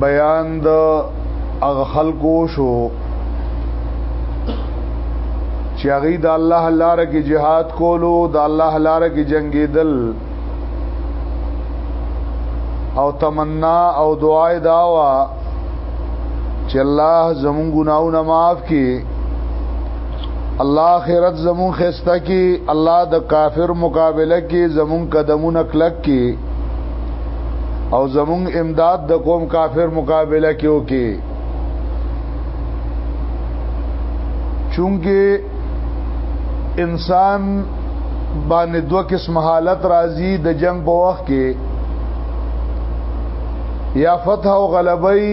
بیان د اغه خلقو شو چې هغه د الله لپاره کې jihad کولو د الله لپاره کې جنگیدل او تمنا او دعای داوا چې الله زمون ګناونه معاف کړي الله آخرت زمون خسته کی الله د کافر مقابله کی زمون قدمونه کلک کی او زمون امداد د قوم کافر مقابله کې وکي چونګه انسان باندې دوه قسم حالت راځي د جنگ په وخت کې یا فتح او غلبي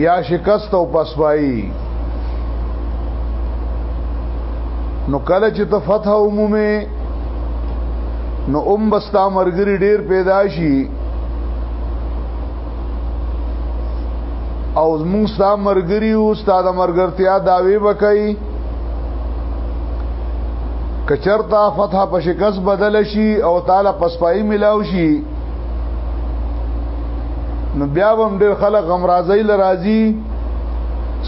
یا شکست او پسوایی نو کله چې ته فتح عمومي نو ام بستا مرګري ډیر پیدا شي او موږ ستا مرګري او ستا د مرګرتیا داوی وکړي کچرتا فتح په شکست بدل شي او تعالی پسپای ملاو شي نو بیا هم ډیر خلک غم راځي لراځي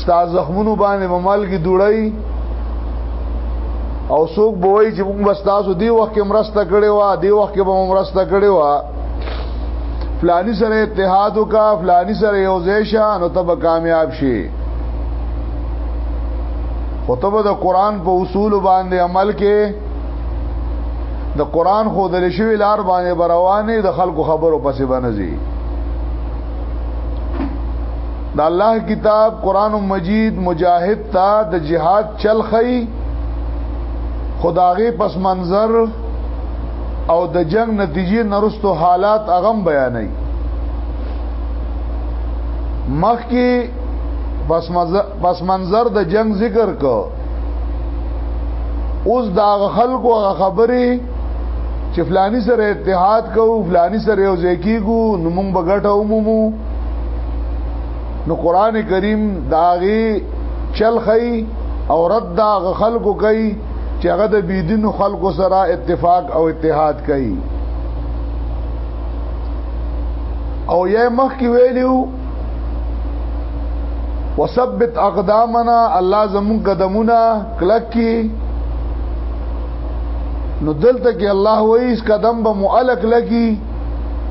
ستا زخمونو باندې ممالګي دوړی او څوک به وایي چې موږ بس تاسو دی وخت کې مرسته کړې و دی وخت کې به مرسته کړې و فلانی سره اتحاد وکا فلانی سره یو ځای شه نو ته به کامیاب شي خطبه د قران په اصول باندې عمل کې د قران خو د لشوی لار باندې بروانې د خلکو خبرو پسې بنځي د الله کتاب قران مجید مجاهد تا د جهاد چل خی خداغه پس منظر او د جنگ نتیجې نرستو حالات اغم بیانای مخ کې پس منظر د جنگ ذکر کو اوس دا خلکو خبرې چې فلانی سره اتحاد کوو فلانی سره یو ځای کیګو نو موږ بغټه ومو نو قران کریم داغي چلخی او رد دا خلکو کوي چې هغه د بيدینو خلکو سره اتفاق او اتحاد کوي او یې مخ کې ویلو وثبت اقدامنا الله زمون قدمونه کلک کی نو دلته کې الله وایي اس قدم به مؤلک لګي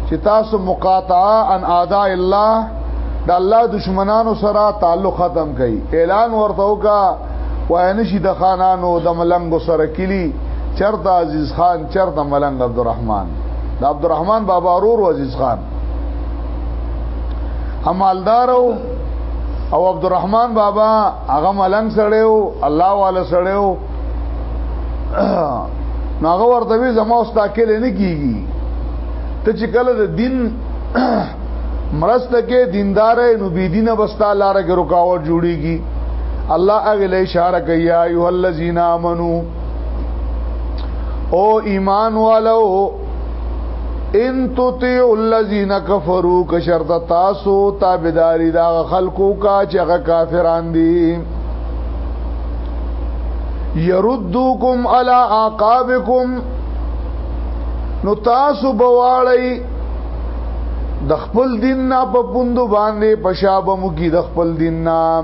چې تاسو مقاطعه ان اعداء الله د الله دشمنانو سره تعلق ختم کړي اعلان ورته وکا وای نشي د خانانو د ملنګ سره کلی چرته عزیز خان چرته ملنګ عبدالرحمن د عبدالرحمن بابا ورور عزیز خان امالدار او عبدالرحمن بابا هغه ملنګ سره او الله والا سره او ناغه ورته وی زما واست کېل نه کیږي ته چې کله د دین مرسته کې دیندار نو بی دینه بستا لار کې رکاوټ جوړیږي الله هغه له اشاره کوي ایه الذین آمنو او ایمان والو ان تطیع الذین کفروا کشرت تاسو تابعداري دا خلقو کا چې هغه کافران دي يردوکم علی عقابکم نو تاسو بواړی د خپل دین نه په پوندو باندې پشابه مو کی د خپل دین نه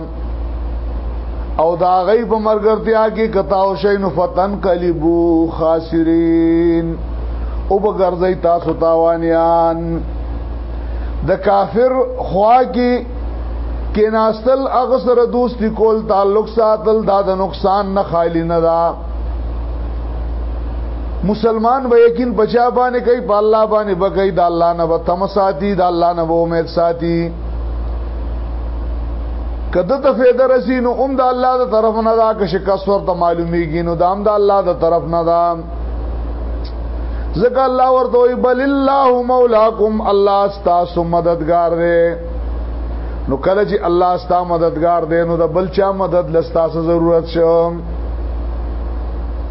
او دا غي په مرګرتیا کې کتا او شین فتن کلیبو خاسرین او بغرزی تاسو تاوانیان د کافر خوا کې کیناستل اغسر دوستی کول تعلق ساتل دا د نقصان نه خالی نه ده مسلمان به یقین بچا باندې کوي په الله باندې بګي د الله نه به تم ساتي د الله نه به امید ساتي کده ته فایده رسی نو هم د الله د طرف نه دا که شکست ورته معلومیږي نو دام د الله د طرف نه دا ځکه الله ورته وي بل الله مولاکم الله ستاسو مددگار دی نو کله چې الله ستاسو مددگار دی نو د بل چا مدد لستاسو ضرورت شوم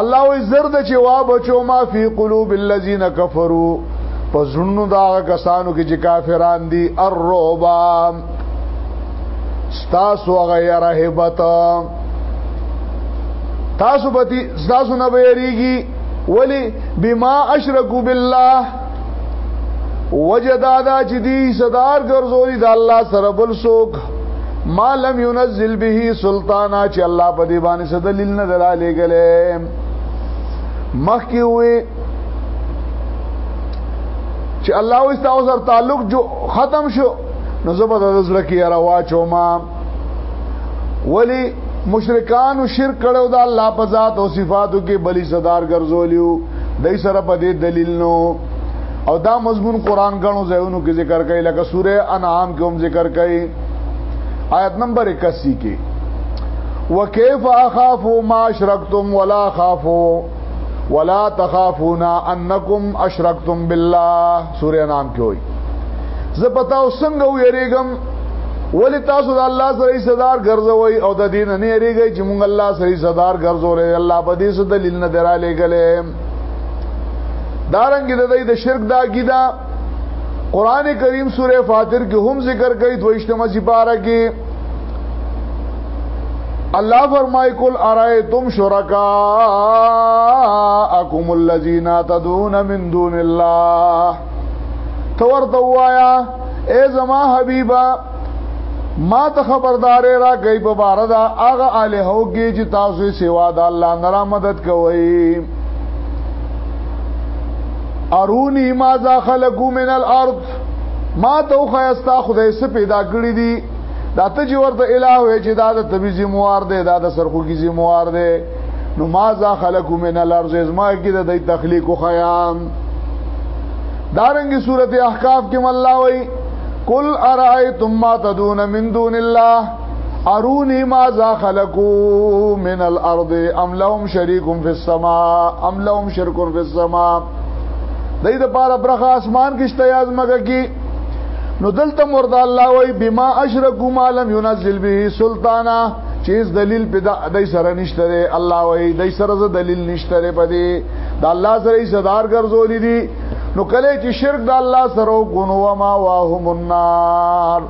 الله وی زرد چې وا بچو ما فی قلوب الذین کفروا پزړونو دا کسانو کې چې کافران دي الرعبا ستاسو غیر هبت تاسو به تاسو نه ویریږي ولی بما اشرکو بالله وجه دا دا چې دی صدار ګرځولي د الله سره بل څوک ما لم ينزل به سلطانا چې الله په دې باندې څه دلیل نه درالې غلې مخکې وې چې الله واستاو سره تعلق جو ختم شو نو زبر د زړه کې راواچو ما ولی مشرکان او شرک کړو دا الله په ذات او صفاتو کې بلی صدر ګرځولیو دای سره په دې دلیل نو او دا مضمون قران غنو ځایونو کې ذکر کړي لکه سوره انعام کې هم ذکر کړي آیت نمبر 81 کې وکيف اخاف ما اشركتم ولا خافوا ولا تخافون انكم اشركتم بالله سوره نام کې وای زه پتا وسنګ و یریګم ولی تاسو د الله سره صدر ګرځوي او د دین نه یریږي چې مونږ الله سره صدر ګرځولې الله په دې څه دلیل نه دراله غلې دارنګ د دې د شرک دا کیدا قران کریم سوره فاطر کې هم ذکر کوي دویشتمه سپاره کې الله فرمای کول ارایتم شرکاءکم الذین تدعون من دون الله تور دوایا اے زما حبیبا ما ته خبردارې را گئی په بار دا هغه اله هوږي چې تاسو سیوا د الله نه را مدد کوي ارونی ماذا خلقو من الارض ما ته خو استا خدای سه پیدا کړی دی دا ته چې ورته الہ وې چې دا د طبي زموار دی دا د سرخو کی زموار دی نو ما ذا خلق من الارض ازما کی د تخلیق خیام دارنګي سورته احقاف کې الله وای قل ارایتم ما تدون من دون الله ارونی ما ذا خلقو من الارض ام لهم شریک فی السماء ام لهم شرک فی السماء دای د پاره برخه اسمان کې شته یاز مګه کې نو دلته مرد الله وای بما اشرکو ما لم ينزل به سلطانا چې دلیل پیدا دای سره نشته دی الله وای دای سره ز دلیل نشته دی پدې د الله سره یې صدر ګرځولې دي نو کله چې شرک د الله سره ګونو ما واهم النار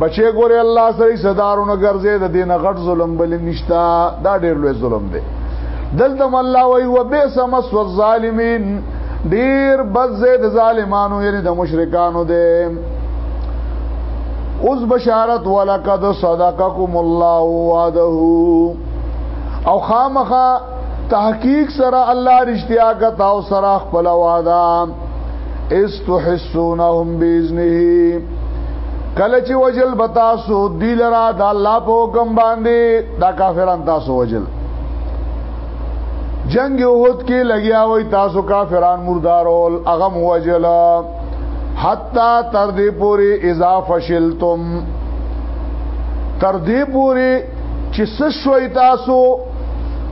بچي ګوره الله سره صدارونو ګرځي د دین غټ ظلم بل نشتا دا ډیر لوی ظلم دی دلته الله وی و بیس مس الظالمین ډیر بد زید ظالمانو یعنی د مشرکانو دی اوس بشارت ولقد صدقکم الله وعده او خامخه تحقیق سره الله رښتیا کا تاسو سره خپل وعده استحسونهم باذنه کله چې وجل بتا سو دی لرا د الله په حکم باندې دا کافران تاسو وجل جنگ احد کې لګیا وای تاسو کافران مردارول اغم وجل حتا تر دې پوری اذا فشلتم تر دې پوری چې سشوي تاسو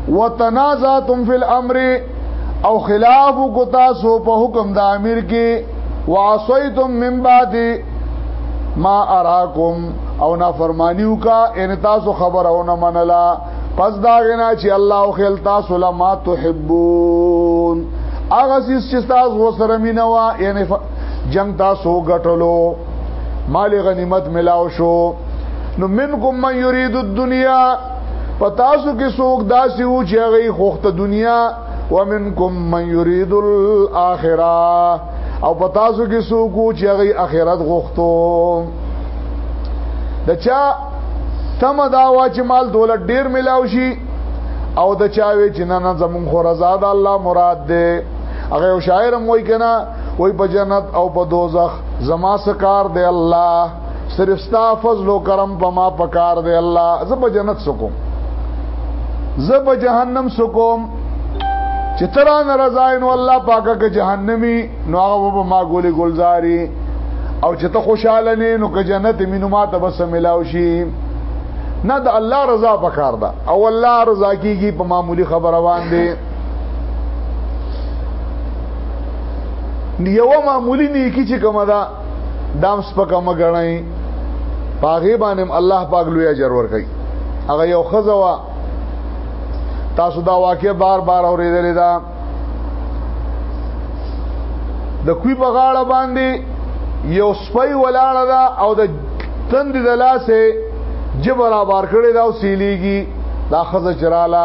وتنازعتم فی الامر او خلاف کو تاسو په حکم د امیر کې وعصیتم من بعد ما اراکم او نافرمانیو کا ان تاسو خبر او نه منلا پس دا غنا چې الله او خل تاسو لما تحبون هغه چې تاسو وسره مینوا یعنی جنگ تاسو غټلو مال غنیمت ملاو شو نو منکم من یرید الدنیا پتاسو کې څوک داسې و چې هغه خوخت دنیا ومنکم من یرید الاخره او پتاسو کې څوک و چې هغه اخرت غوښتو د چا تم دا وا چې مال دولت ډیر ملاو شي او د چا وی چې نه نه زمون خو رضا د الله مراد ده هغه شاعر هم وای کنه وای په جنت او په دوزخ زما سکار دی الله صرف ستا فضل او کرم په ما پکار دی الله زه په جنت سکوم زه په جهنم سکوم چې تران رضاین والله پاکه که جهنمی نو هغه په ما ګولې ګلزاري او چې ته خوشاله نه نو که جنت مینو ما ته بس ملاو شي نه د الله رضا پکار ده او الله رضا کیږي په معمولی خبره باندې یو معمولی نیکی چې کومه ده دام سپکه مګړای پاغي باندې الله پاک لوی اجر ورکړي هغه یو خزوا تاسو دا واقع بار بار اوریدل دا د کوی په غاړه باندې یو سپي ولاړه دا او د تند د لاسه جبر بار کړی دا او سیلیږي دا خزه چراله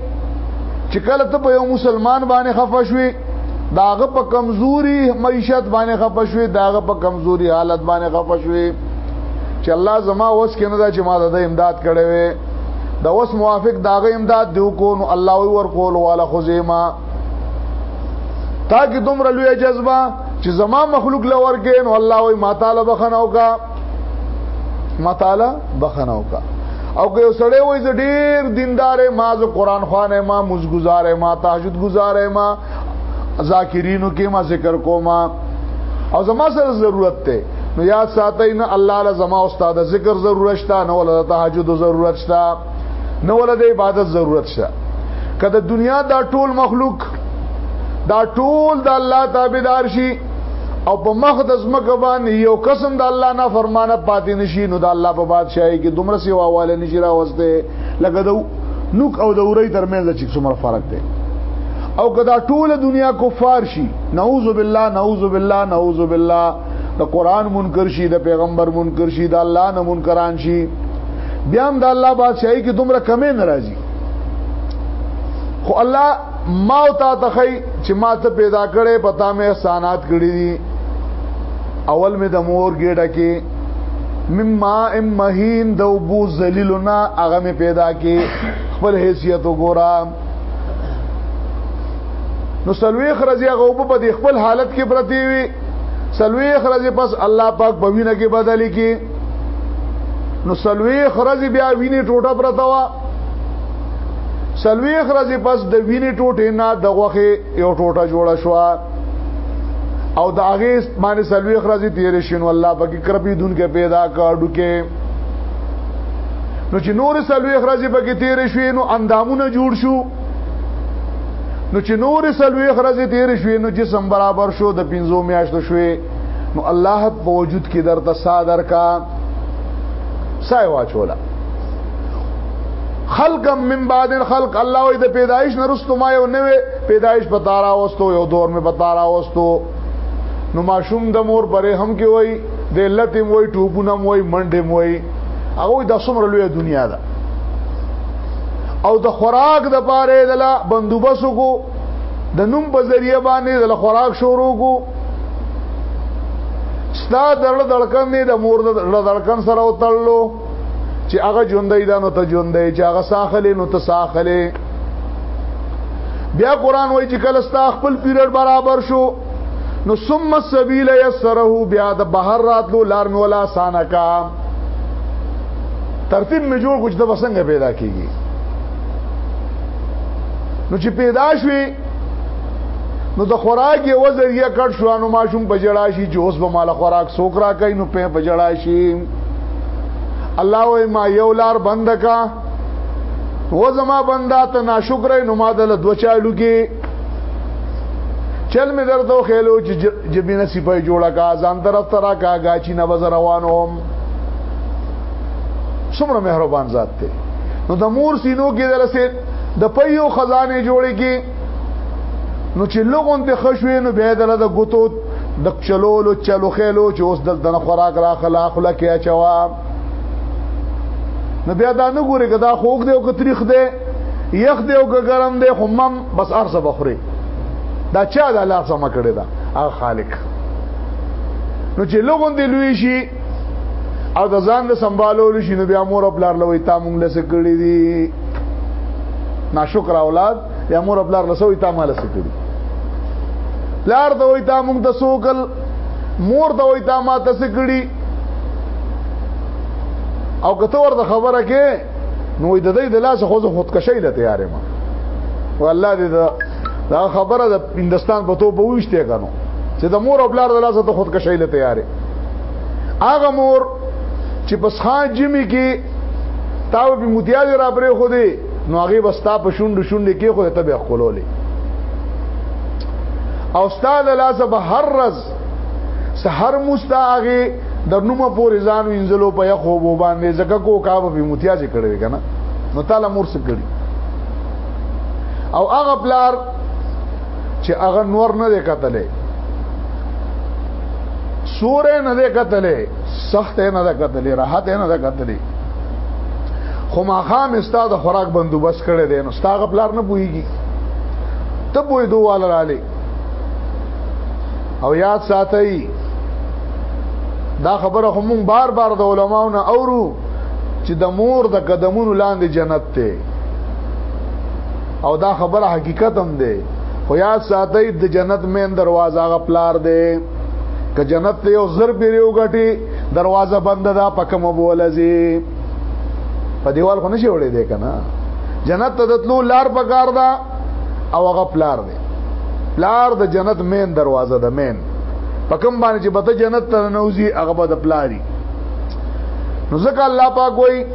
چې کله ته په یو مسلمان باندې خفه شوې داغه په کمزوري معیشت باندې خفه شوې داغه په کمزوري حالت باندې خفه شوې چې الله زما وس کې نه دا چې ما د امداد کړې وې د وس موافق داغه امداد دیو کو نو الله وی ور کول والا خزیما تاکي دومره لوی جذبه چې زما مخلوق لور کې نو الله وی ما تعالی بخنه وکا ما تعالی بخنه وکا او که یو سړی وای زه ډیر دیندار ما ز قران خوانه ما مزګزار ما تهجد گزار ما ذاکرینو کې ما ذکر کوما او زما سره ضرورت ته نو یاد ساتي نه الله له زما استاد ذکر ضرورت شته نه ول تهجد ضرورت شته نه ول د عبادت ضرورت شته کله دنیا دا ټول مخلوق دا ټول د الله تابعدار شي او په مخ د زمکه باندې یو قسم د الله نه فرمانه پاتې نشي نو د الله په بادشاہي کې دومره سی واواله نشي راوسته لکه د نوک او د اوري ترمنځ چې څومره فرق دی او کدا ټول دنیا کفار شي نعوذ بالله نعوذ بالله نعوذ بالله د قران منکر شي د پیغمبر منکر شي د الله نه منکران شي بیا هم د الله بادشاہي کې دومره کمې ناراضي خو الله ما او تا ته خی چې ما ته پیدا کړې پتا مې احسانات کړې دي اول مې د مور ګډه کې مما ام مهین د ابو ذلیلنا هغه مې پیدا کې خپل حیثیت وګورا نو سلوی خرزی هغه وب په خپل حالت کې پرتی وي سلوی خرزی پس الله پاک په وینه کې بدلی کې نو سلوی خرزی بیا ویني ټوټه پرتا وا سلويخ ورځې پس د وینې ټوټې نه د غوخه یو ټوټه جوړه شو او د هغه باندې سلويخ ورځې تیر شین والله پکې کرپی دن کې پیدا کړ ډکه نو چې نور سلويخ ورځې پکې تیر شوې نو اندامونه جوړ شو نو چې نور سلويخ ورځې تیر شوې نو جسم برابر شو د 15 میاشتو شوې نو الله په وجود کې درته صادر کا سای واچولا خلق من بعد خلق الله وي د پیدایش نرستو ما یو نوې پیدایش پتا را وستو یو دور می پتا را وستو نو ماشوم د مور پرې هم کې وای د علت هم وای ټوپونه هم وای منډه هم وای هغه د څومره لوی دنیا ده او د خوراک د پاره د لا بندوبس کو د نوم په ذریعہ باندې د خوراک شروع کو ستا دړ دړکن نه د مور د دړکن سره وتړلو چې هغه ژوندۍ ده نو ته ژوندۍ چې هغه ساخلې نو ته ساخلې بیا قران وایي چې کله ستا خپل پیریډ برابر شو نو ثم السبيل يسره بیا د بهر راتلو لار مې ولا سانه کا ترتیب مې جوړ کچ د وسنګ پیدا کیږي نو چې پیدا شوي نو د خوراک یو ذریعہ کټ شو نو ماشوم بجړا شي جوس به مال خوراک سوکرا کوي نو په بجړا شي الله وای ما یو لار بند کا و زما بندا ته ناشکر نو ما دل دو چالو کې چل می درته خېلو چې جبینه سپای جوړه کا ځان طرف ترا کا گاچی نه بز روانوم څومره مهربان ذات ته نو د مور سینو کې درسه د پيو خزانه جوړې کې نو چې لغون ته خشوي نو به دله د ګوتو د چلولو چلو خېلو چې اوس دلته نه خوراک را خلا خلا کې اچوا نو بیا دا نه ګوري کدا خوګ دی او کتریخ دی یخ دی او ګرم دی همم بس ارسه بخوري دا چا د الله سم کړی دا هغه خالق نو چې لوګون دی لوی شي او د ځان له سمبالول شي نو بیا مور خپل لوي تا مونږ له سکړی دي ناشکر اولاد یا مور خپل لسوي تا مال سکړي پلار ته وای تا مونږ ته سوکل مور ته وای تا ما ته سکړي او کته ورته خبره کې نو د دې د لاس خو خودکشي لته یارې ما والله دې دا خبره د هندستان په تو بوښته کنو چې د مور او بلار د لاسه ته خودکشي لته یارې هغه مور چې پس خان جمی کې تاو به متیاج را پرې خو دې نو هغه وستا په شوند شوند کې خو ته به خولولې او استاد لاسه به هر ورځ سحر مستاغه د نومه پورې ځان وینځلو په یخو وبو باندې زکه کو کاوه به متیاج کړی کنه نو تعالی مرسل کړی او هغه پلار چې هغه نور نه دی کتلې سورې نه دی کتلې سخت نه دی کتلې راحت نه دی کتلې خو ما خام استاد خوراک بندوبست کړی دی نو استاد خپلار نه پويږي ته پوي دوه لاله او یاد ساتي دا خبره هم بار بار د علماو نه اورو چې د مور د قدمونو لاندې جنت ته او دا خبره حقیقت هم ده خو یاد ساتي د جنت مین دروازه غپلار ده که جنت ته یو زر پیری وګټي دروازه بند ده په کوم بولځي په دیوال خو نشي وړې دی کنه جنت ته دتلو لار په کار ده او هغه پلار دی پلار د جنت مین دروازه ده مین په کوم باندې چې بته جنت ته نوځي هغه به د پلاری نو ځکه الله پاک وایي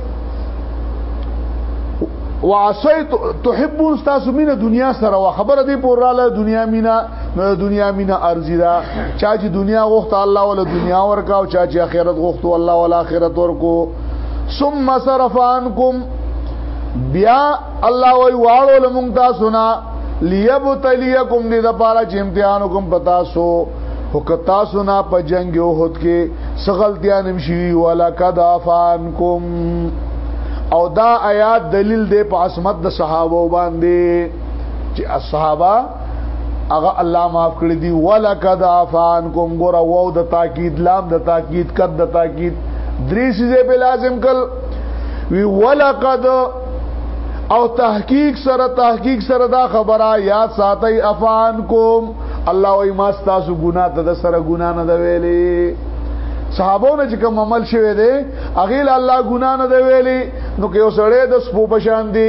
وعصيت تحبون استاسو مين دنیا سره خبر دې پوراله دنیا مینا نو دنیا مینا ارزی دا چا چې دنیا غوښته الله ولا دنیا ورکا او چا چې آخرت غوښته الله ولا آخرت ورکو ثم صرف عنكم بیا الله وی واړو لمون تاسو نه ليبتليكم دې د پاره چې امتحان کوم پتا سو وک تاسو نه په جنگ او هوت کې سغلتیا نمشي ولا کدا فانکم او دا آیات دلیل دی په عصمت د صحابه باندې چې الصحابه هغه الله معاف کړی دی ولقد عفان کوم ګور او د تاکید لام د تاکید قد د تاکید درې سیزه به لازم کل وی ولقد او تحقیق سره تحقیق سره دا خبره یاد ساتي عفان کوم الله وای ما تاسو ګنا ته د سره ګنا نه دی ویلي صحابو نه چې کوم عمل شوی دی اغه الله ګنا نه دی ویلي نو که یو سړی د سپو بشان دی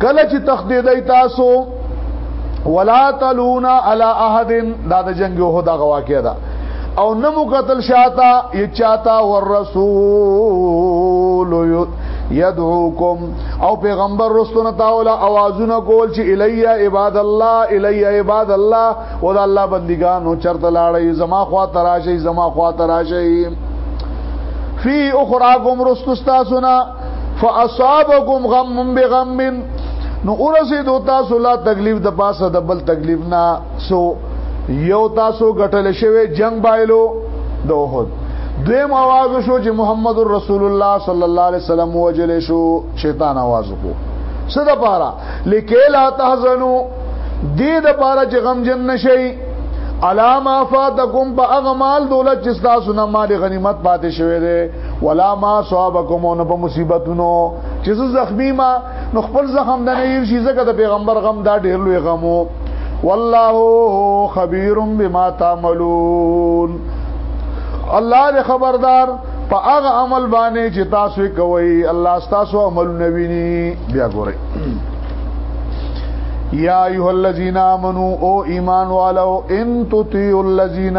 کله چې تخدیدای تاسو ولا تلونا علی احد دا د جنگ یو هدا غواکه ده او نمو قتل شاتا یچاتا والرسول يدعوكم او پیغمبر رسول تعالی اوازونه کول چې الیا عباد الله الیا عباد الله او د الله بندګانو چرته لاړې زما خوا تراشي زما خوا تراشي فی اخراکم رستو ستاسونا فاصابكم غم بغم نو اورسه دو تاسو لا تکلیف د پاسه د بل تکلیف نه سو یو تاسو غټل شوی جنگ بایلو دوحد دویم आवाज شو چې محمد رسول الله صلی الله علیه وسلم وجل شو شیطان आवाज کو صد پارا لکه لا تحزنو دې د پارا چې غم جن نشي علامه فاتکم په اغمال دولت چې تاسو نه مال غنیمت پاتې شوی دی ولا ما صحابکم نو په مصیبتونو چې زخمی ما نو خپل زخم د نه یو شي زکه د پیغمبر غم دا ډیر لوی غمو والله خبير بما تعملون الله دې خبردار په هغه عمل باندې چې تاسو کوي الله تاسو عمل نویني بیا ګورئ یا ایها الذین آمنو او ایمان والو ان تطیعوا الذین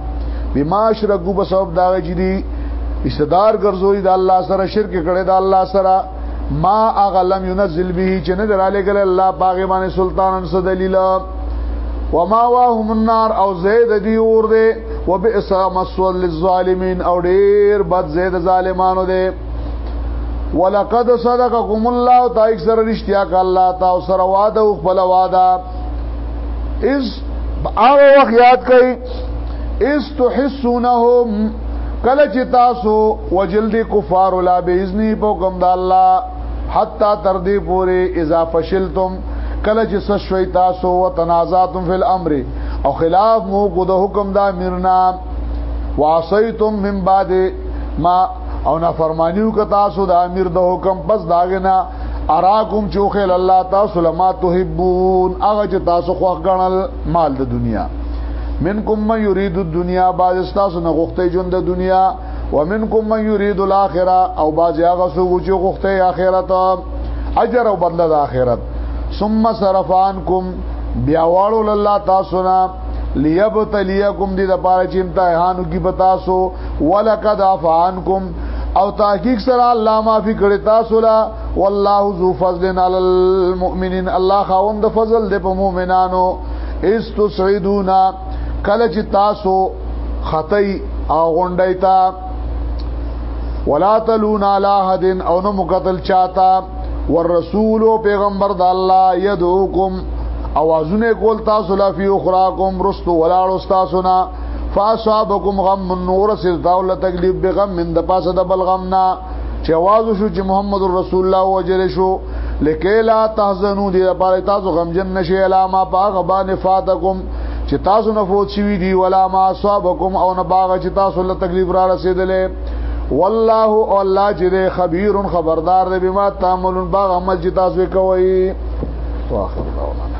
بما شرکو په سبب دا چې دي استدار ګرځوي د الله سره شرک کړي د الله سره ما اغلم ينزل به چې نه دراله ګل الله باغ باندې سلطانن څه دلیل وما واهم النار او زید دی اور دی وبئس مسول للظالمین او ډیر بد زید ظالمانو دی ولقد صدقكم الله تا اکثر رشتیا ک الله تا او سره وعده او خپل وعده اس هغه وخت یاد کړئ استحسونهم کله چې تاسو وجلد کفار لا باذنی په کوم د الله حتا تر دې پورې اذا فشلتم کله چې سشوي تاسو وتنازعتم فی الامر او خلاف مو کو د حکم د امیرنا وعصیتم من بعد ما او نافرمانیو که تاسو د امیر د حکم پس داغنا اراکم چوخل الله تاسو لما تحبون هغه چې تاسو خوښ غنل مال د دنیا منکم من یرید الدنیا بعض تاسو نه غوښته ژوند د دنیا ومنکم من یرید الاخره او بعض هغه څوک چې غوښته اخرت اجر او بدله د اخرت ثم صرفانکم بیا واړو الله تاسو نه لیبتلیکم دې د پاره چې امتحانو کې بتاسو ولقد عفانکم او تحقیق سره الله معافي کړی تاسو لا والله ذو فضل علی المؤمنین الله خاوند فضل دی په مؤمنانو استسعدونا کله چې تاسو خطي او غونډی تا ولا تلون علی احد او نو مقتل چاته والرسول پیغمبر د الله يدعوکم اوازونه کول تاسو لا فی اخراکم رستو ولاړ تاسو نه فاصابکم غم النور سر داول تکلیف بغم من د پاسه د بلغمنا چې आवाज شو چې محمد رسول الله وجل شو لکه لا تحزنوا دې لپاره تاسو غمجن نشئ علامه باغ باندې فاتکم چې تاسو نه فوت شوی دی ولا ما اصابکم او نه باغ چې تاسو له تکلیف را رسیدلې والله او الله جل خبير خبردار دی بما تعملون باغ عمل چې تاسو کوي واخر دعوانا